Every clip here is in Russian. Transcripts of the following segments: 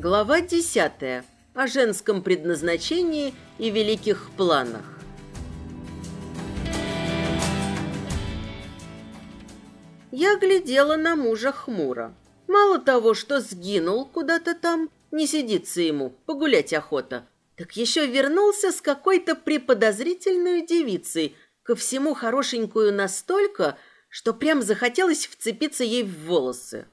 Глава 10. О женском предназначении и великих планах. Я глядела на мужа хмуро. Мало того, что сгинул куда-то там, не сидится ему, погулять охота, так еще вернулся с какой-то преподозрительной девицей, ко всему хорошенькую настолько, что прям захотелось вцепиться ей в волосы.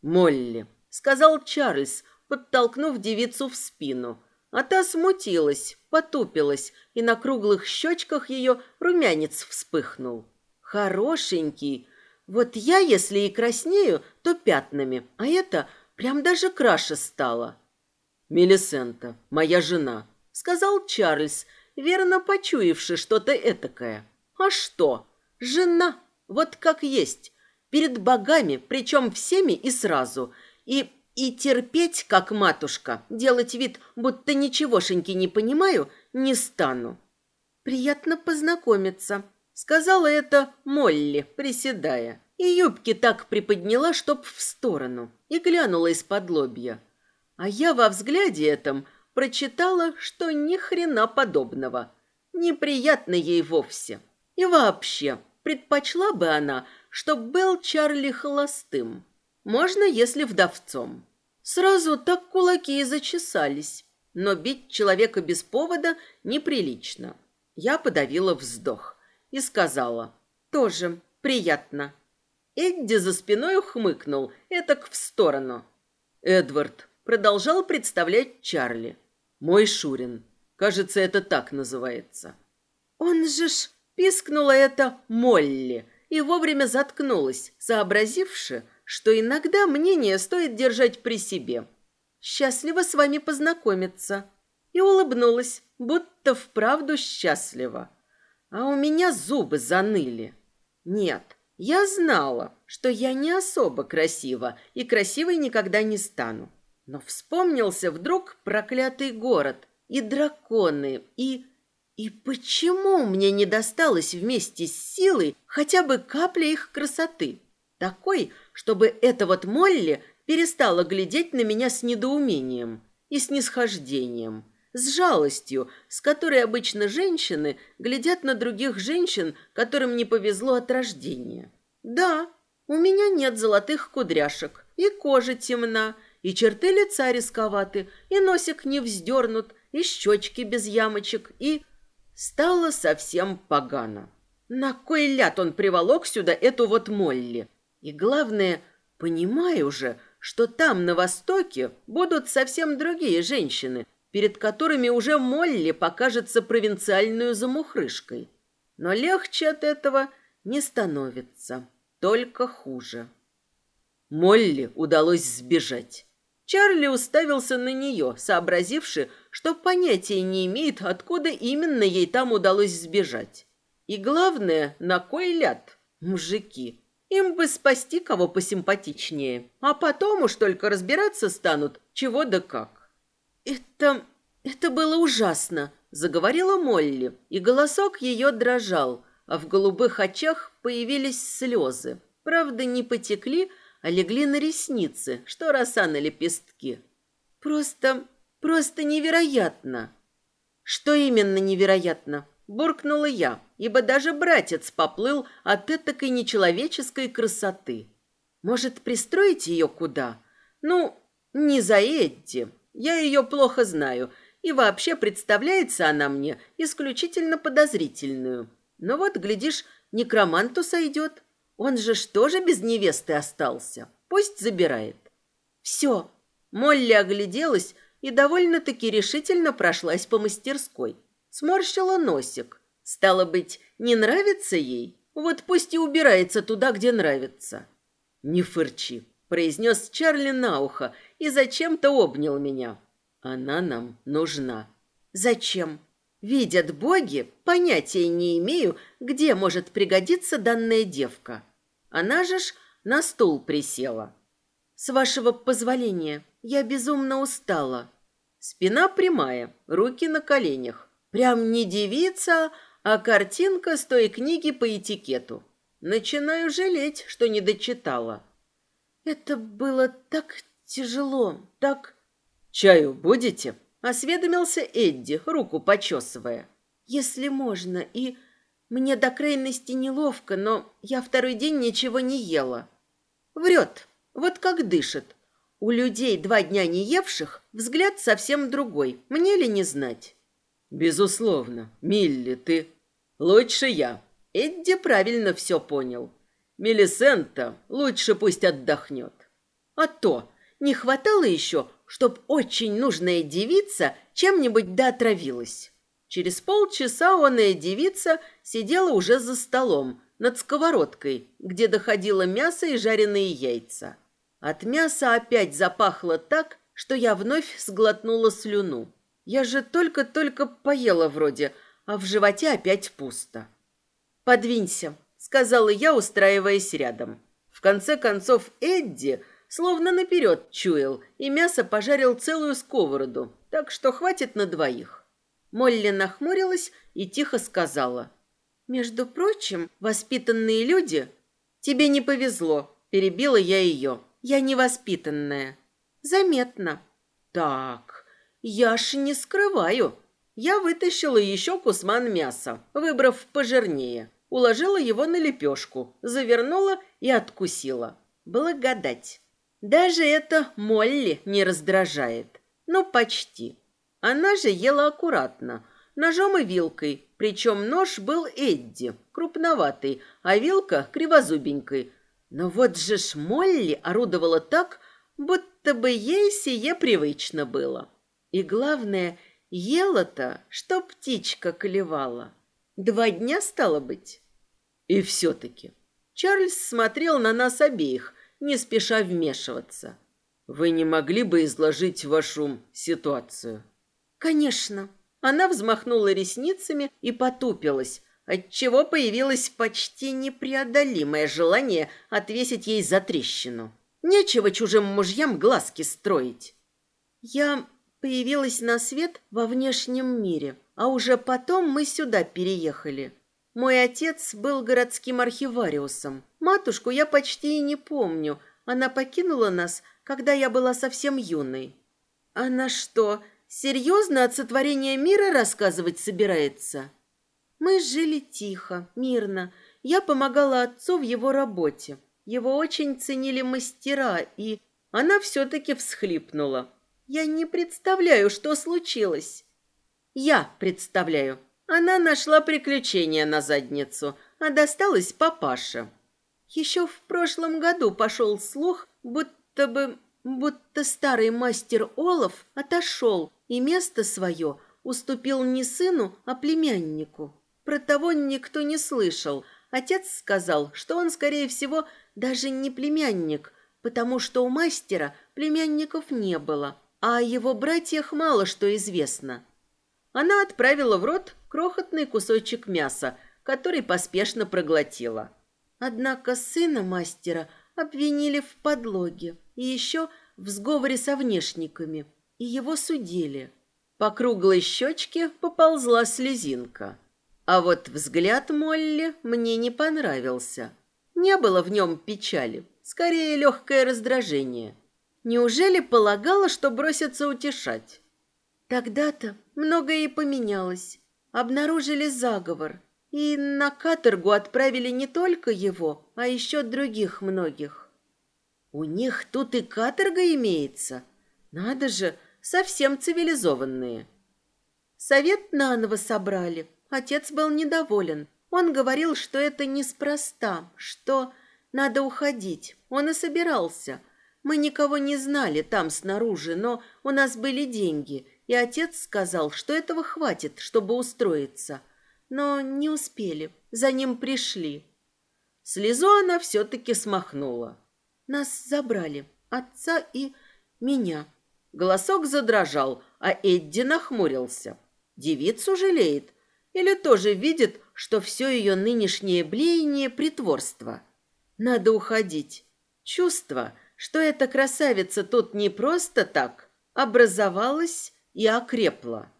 «Молли», — сказал Чарльз, подтолкнув девицу в спину. А та смутилась, потупилась, и на круглых щечках ее румянец вспыхнул. «Хорошенький. Вот я, если и краснею, то пятнами, а это прям даже краше стало». «Мелисента, моя жена», — сказал Чарльз, верно почуявши что-то этакое. «А что? Жена, вот как есть, перед богами, причем всеми и сразу, и и терпеть, как матушка, делать вид, будто ничегошеньки не понимаю, не стану. Приятно познакомиться, сказала это Молли, приседая. И юбки так приподняла, чтоб в сторону, и глянула из-под лобья. А я во взгляде этом прочитала, что ни хрена подобного. Неприятно ей вовсе. И вообще, предпочла бы она, чтоб был Чарли холостым. Можно, если вдовцом. Сразу так кулаки и зачесались. Но бить человека без повода неприлично. Я подавила вздох и сказала, тоже приятно. Эдди за спиной ухмыкнул, этак в сторону. Эдвард продолжал представлять Чарли. Мой Шурин. Кажется, это так называется. Он же ж пискнула это Молли и вовремя заткнулась, сообразивши, что иногда мнение стоит держать при себе. Счастливо с вами познакомиться. И улыбнулась, будто вправду счастлива. А у меня зубы заныли. Нет, я знала, что я не особо красива и красивой никогда не стану. Но вспомнился вдруг проклятый город и драконы, и... И почему мне не досталось вместе с силой хотя бы капля их красоты? Такой, чтобы эта вот Молли перестала глядеть на меня с недоумением и снисхождением, с жалостью, с которой обычно женщины глядят на других женщин, которым не повезло от рождения. Да, у меня нет золотых кудряшек, и кожа темна, и черты лица рисковаты, и носик не вздернут, и щечки без ямочек, и... Стало совсем погано. На кой ляд он приволок сюда эту вот Молли? И главное, понимаю же, что там, на Востоке, будут совсем другие женщины, перед которыми уже Молли покажется провинциальную замухрышкой. Но легче от этого не становится, только хуже. Молли удалось сбежать. Чарли уставился на нее, сообразивши, что понятия не имеет, откуда именно ей там удалось сбежать. И главное, на кой ляд, мужики. Им бы спасти кого посимпатичнее, а потом уж только разбираться станут, чего да как. Это... это было ужасно, заговорила Молли, и голосок ее дрожал, а в голубых очах появились слезы. Правда, не потекли, а легли на ресницы, что роса на лепестки. Просто... просто невероятно. Что именно невероятно? буркнула я, ибо даже братец поплыл от этакой нечеловеческой красоты. Может, пристроить ее куда? Ну, не за Эдди. Я ее плохо знаю, и вообще представляется она мне исключительно подозрительную. Но вот, глядишь, некроманту сойдет. Он же что же без невесты остался? Пусть забирает. Все. Молли огляделась и довольно-таки решительно прошлась по мастерской сморщила носик. Стало быть, не нравится ей? Вот пусть и убирается туда, где нравится. Не фырчи, произнес Чарли на ухо и зачем-то обнял меня. Она нам нужна. Зачем? Видят боги, понятия не имею, где может пригодиться данная девка. Она же ж на стул присела. С вашего позволения, я безумно устала. Спина прямая, руки на коленях. Прям не девица, а картинка с той книги по этикету. Начинаю жалеть, что не дочитала. Это было так тяжело, так... «Чаю будете?» – осведомился Эдди, руку почесывая. «Если можно, и мне до крайности неловко, но я второй день ничего не ела». Врет, вот как дышит. У людей, два дня не евших, взгляд совсем другой. Мне ли не знать? Безусловно. Милли, ты... Лучше я. Эдди правильно все понял. Мелисента лучше пусть отдохнет. А то, не хватало еще, чтоб очень нужная девица чем-нибудь доотравилась. Через полчаса оная девица сидела уже за столом, над сковородкой, где доходило мясо и жареные яйца. От мяса опять запахло так, что я вновь сглотнула слюну. Я же только-только поела вроде, а в животе опять пусто. «Подвинься», — сказала я, устраиваясь рядом. В конце концов Эдди словно наперед чуял, и мясо пожарил целую сковороду, так что хватит на двоих. Молли нахмурилась и тихо сказала. «Между прочим, воспитанные люди...» «Тебе не повезло», — перебила я ее. «Я невоспитанная». «Заметно». «Так, я ж не скрываю». Я вытащила еще кусман мяса, выбрав пожирнее. Уложила его на лепешку, завернула и откусила. Благодать. Даже это Молли не раздражает. Ну, почти. Она же ела аккуратно, ножом и вилкой, причем нож был Эдди, крупноватый, а вилка кривозубенькой. Но вот же ж Молли орудовала так, будто бы ей сие привычно было. И главное, ела-то, что птичка клевала. Два дня стало быть. И все-таки. Чарльз смотрел на нас обеих, не спеша вмешиваться. Вы не могли бы изложить вашу ситуацию? Конечно. Она взмахнула ресницами и потупилась, отчего появилось почти непреодолимое желание отвесить ей за трещину. Нечего чужим мужьям глазки строить. Я появилась на свет во внешнем мире, а уже потом мы сюда переехали. Мой отец был городским архивариусом. Матушку я почти и не помню. Она покинула нас, когда я была совсем юной. Она что, Серьезно от сотворения мира рассказывать собирается? Мы жили тихо, мирно. Я помогала отцу в его работе. Его очень ценили мастера, и она все-таки всхлипнула. Я не представляю, что случилось. Я представляю. Она нашла приключения на задницу, а досталась папаше. Еще в прошлом году пошел слух, будто бы будто старый мастер Олов отошел и место свое уступил не сыну, а племяннику. Про того никто не слышал. Отец сказал, что он, скорее всего, даже не племянник, потому что у мастера племянников не было, а о его братьях мало что известно. Она отправила в рот крохотный кусочек мяса, который поспешно проглотила. Однако сына мастера обвинили в подлоге и еще в сговоре со внешниками, и его судили. По круглой щечке поползла слезинка. А вот взгляд Молли мне не понравился. Не было в нем печали, скорее легкое раздражение. Неужели полагала, что бросится утешать? Тогда-то многое и поменялось. Обнаружили заговор. И на каторгу отправили не только его, а еще других многих. У них тут и каторга имеется. Надо же, совсем цивилизованные. Совет наново собрали. Отец был недоволен. Он говорил, что это неспроста, что надо уходить. Он и собирался. Мы никого не знали там снаружи, но у нас были деньги, и отец сказал, что этого хватит, чтобы устроиться. Но не успели. За ним пришли. Слезу она все-таки смахнула. Нас забрали, отца и меня. Голосок задрожал, а Эдди нахмурился. Девицу жалеет или тоже видит, что все ее нынешнее блеяние – притворство. Надо уходить. Чувство, что эта красавица тут не просто так, образовалась и окрепла.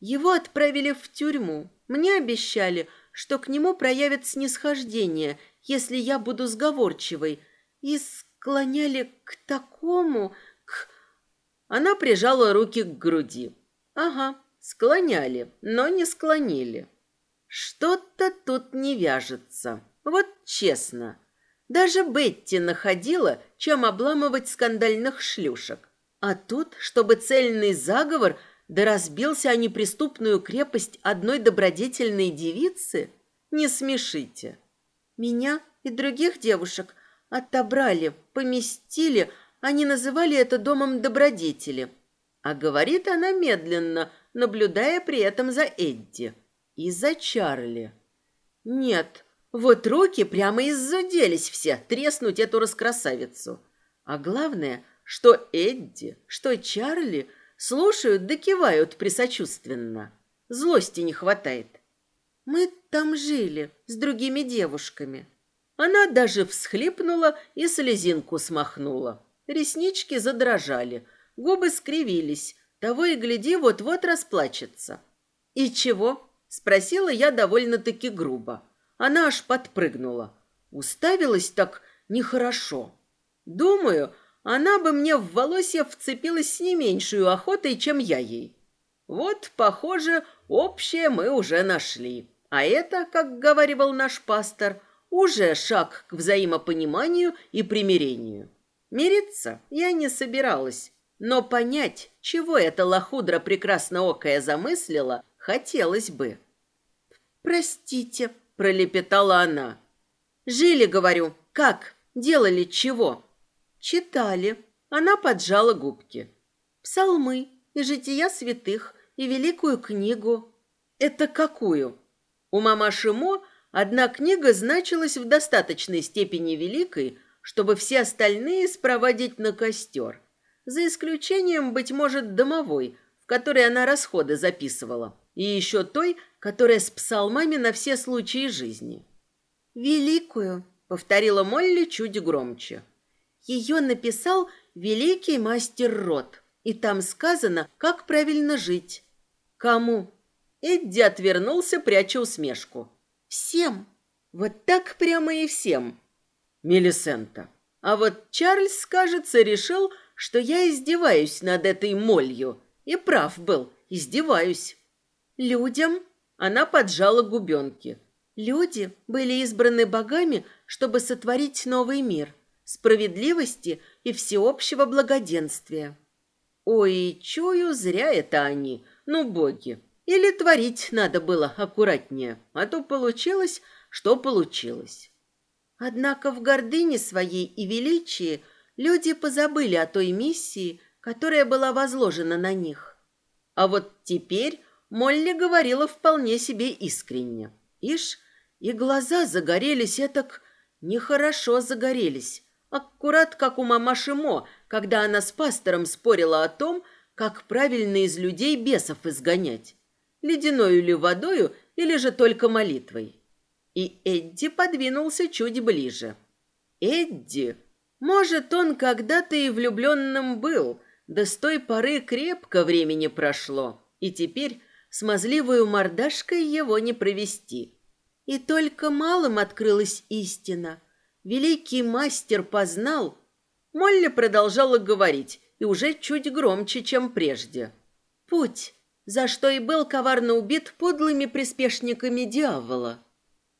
Его отправили в тюрьму. Мне обещали, что к нему проявят снисхождение, если я буду сговорчивой – и склоняли к такому, к... Она прижала руки к груди. Ага, склоняли, но не склонили. Что-то тут не вяжется. Вот честно. Даже Бетти находила, чем обламывать скандальных шлюшек. А тут, чтобы цельный заговор да разбился о неприступную крепость одной добродетельной девицы, не смешите. Меня и других девушек отобрали, поместили, они называли это домом добродетели. А говорит она медленно, наблюдая при этом за Эдди и за Чарли. Нет, вот руки прямо иззуделись все треснуть эту раскрасавицу. А главное, что Эдди, что Чарли слушают да кивают присочувственно. Злости не хватает. Мы там жили с другими девушками. Она даже всхлипнула и слезинку смахнула. Реснички задрожали, губы скривились, того и гляди, вот-вот расплачется. «И чего?» – спросила я довольно-таки грубо. Она аж подпрыгнула. Уставилась так нехорошо. Думаю, она бы мне в волосья вцепилась с не меньшей охотой, чем я ей. Вот, похоже, общее мы уже нашли. А это, как говаривал наш пастор, уже шаг к взаимопониманию и примирению. Мириться я не собиралась, но понять, чего эта лохудра прекрасноокая замыслила, хотелось бы. «Простите», пролепетала она. Жили, говорю. Как? Делали чего? Читали. Она поджала губки. Псалмы и жития святых и великую книгу. Это какую? У мамаши Мо одна книга значилась в достаточной степени великой, чтобы все остальные спроводить на костер. За исключением, быть может, домовой, в которой она расходы записывала. И еще той, которая с псалмами на все случаи жизни. «Великую», — повторила Молли чуть громче. «Ее написал великий мастер Рот, и там сказано, как правильно жить». «Кому?» Эдди отвернулся, пряча усмешку. «Всем». «Вот так прямо и всем». «Мелисента». А вот Чарльз, кажется, решил, что я издеваюсь над этой молью. И прав был, издеваюсь. Людям она поджала губенки. Люди были избраны богами, чтобы сотворить новый мир, справедливости и всеобщего благоденствия. Ой, чую, зря это они, ну, боги. Или творить надо было аккуратнее, а то получилось, что получилось. Однако в гордыне своей и величии люди позабыли о той миссии, которая была возложена на них. А вот теперь Молли говорила вполне себе искренне. Ишь, и глаза загорелись, этак нехорошо загорелись. Аккурат, как у мамаши Мо, когда она с пастором спорила о том, как правильно из людей бесов изгонять. Ледяною ли водою или же только молитвой. И Эдди подвинулся чуть ближе. Эдди, может, он когда-то и влюбленным был, да с той поры крепко времени прошло, и теперь смазливую мордашкой его не провести. И только малым открылась истина. Великий мастер познал. Молли продолжала говорить, и уже чуть громче, чем прежде. Путь, за что и был коварно убит подлыми приспешниками дьявола.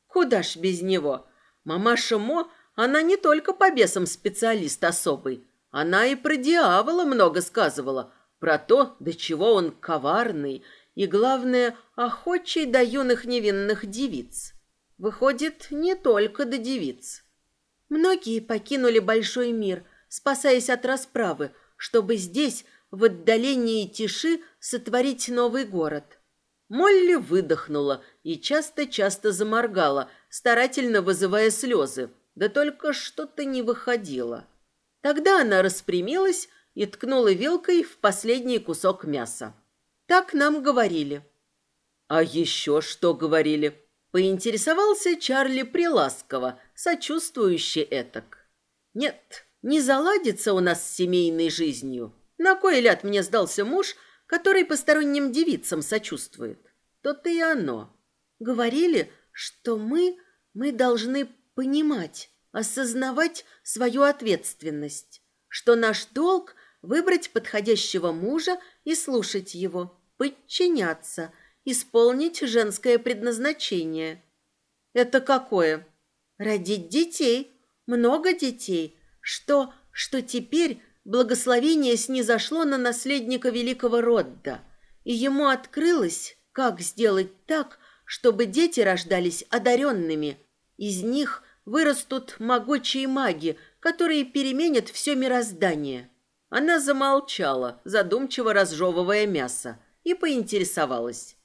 Куда ж без него? Мамаша Мо, она не только по бесам специалист особый. Она и про дьявола много сказывала, про то, до чего он коварный и, главное, охочий до юных невинных девиц. Выходит, не только до девиц. Многие покинули большой мир, спасаясь от расправы, чтобы здесь, в отдалении тиши, сотворить новый город. Молли выдохнула и часто-часто заморгала, старательно вызывая слезы, да только что-то не выходило. Тогда она распрямилась и ткнула вилкой в последний кусок мяса. Так нам говорили. А еще что говорили? Поинтересовался Чарли приласково, сочувствующе этак. Нет, не заладится у нас с семейной жизнью. На кой ляд мне сдался муж, который посторонним девицам сочувствует? То-то и оно. Говорили, что мы, мы должны понимать, осознавать свою ответственность, что наш долг выбрать подходящего мужа и слушать его, подчиняться, исполнить женское предназначение. Это какое? Родить детей, много детей. Что, что теперь благословение снизошло на наследника великого Родда, и ему открылось, как сделать так, чтобы дети рождались одаренными. Из них вырастут могучие маги, которые переменят все мироздание. Она замолчала, задумчиво разжевывая мясо, и поинтересовалась.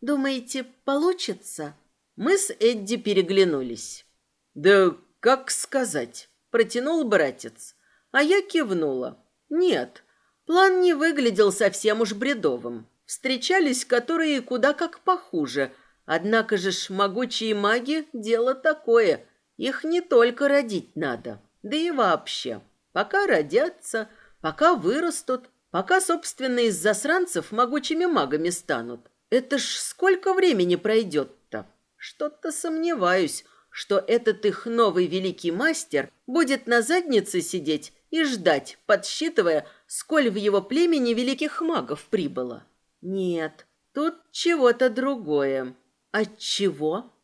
«Думаете, получится?» Мы с Эдди переглянулись. «Да как сказать?» – протянул братец. А я кивнула. «Нет, план не выглядел совсем уж бредовым. Встречались которые куда как похуже. Однако же ж могучие маги – дело такое. Их не только родить надо, да и вообще. Пока родятся, пока вырастут, пока, собственно, из засранцев могучими магами станут. Это ж сколько времени пройдет-то? Что-то сомневаюсь, что этот их новый великий мастер будет на заднице сидеть и ждать, подсчитывая, сколь в его племени великих магов прибыло. Нет, тут чего-то другое. От чего?